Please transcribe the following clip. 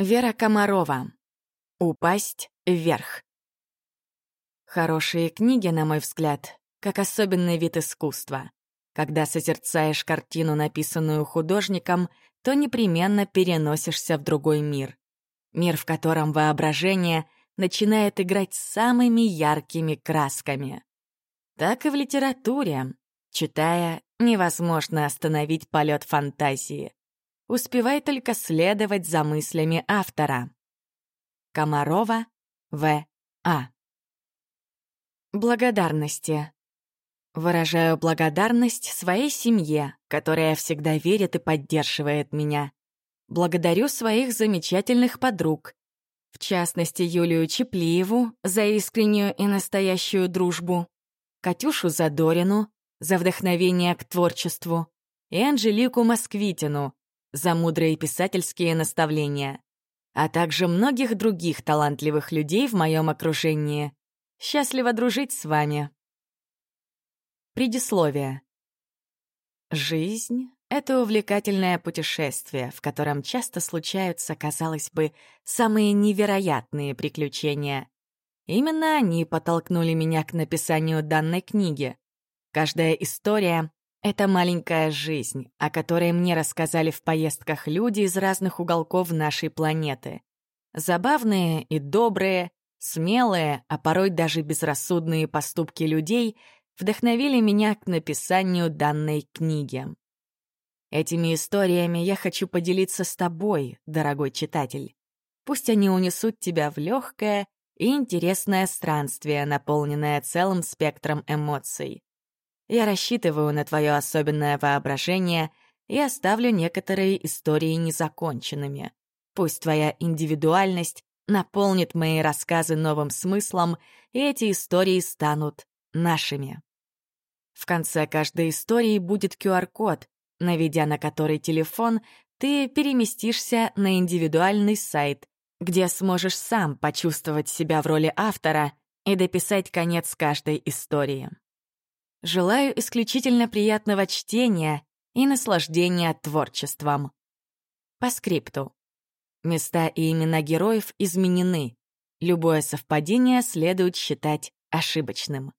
Вера Комарова. Упасть вверх. Хорошие книги, на мой взгляд, как особенный вид искусства. Когда созерцаешь картину, написанную художником, то непременно переносишься в другой мир. Мир, в котором воображение начинает играть самыми яркими красками. Так и в литературе. Читая, невозможно остановить полет фантазии. Успевай только следовать за мыслями автора. Комарова, В. А. Благодарности. Выражаю благодарность своей семье, которая всегда верит и поддерживает меня. Благодарю своих замечательных подруг, в частности Юлию Чеплиеву за искреннюю и настоящую дружбу, Катюшу Задорину за вдохновение к творчеству и Анжелику Москвитину за мудрые писательские наставления, а также многих других талантливых людей в моем окружении. Счастливо дружить с вами. Предисловие. Жизнь — это увлекательное путешествие, в котором часто случаются, казалось бы, самые невероятные приключения. Именно они подтолкнули меня к написанию данной книги. Каждая история это маленькая жизнь, о которой мне рассказали в поездках люди из разных уголков нашей планеты. Забавные и добрые, смелые, а порой даже безрассудные поступки людей вдохновили меня к написанию данной книги. Этими историями я хочу поделиться с тобой, дорогой читатель. Пусть они унесут тебя в легкое и интересное странствие, наполненное целым спектром эмоций. Я рассчитываю на твое особенное воображение и оставлю некоторые истории незаконченными. Пусть твоя индивидуальность наполнит мои рассказы новым смыслом, и эти истории станут нашими. В конце каждой истории будет QR-код, наведя на который телефон, ты переместишься на индивидуальный сайт, где сможешь сам почувствовать себя в роли автора и дописать конец каждой истории. Желаю исключительно приятного чтения и наслаждения творчеством. По скрипту. Места и имена героев изменены. Любое совпадение следует считать ошибочным.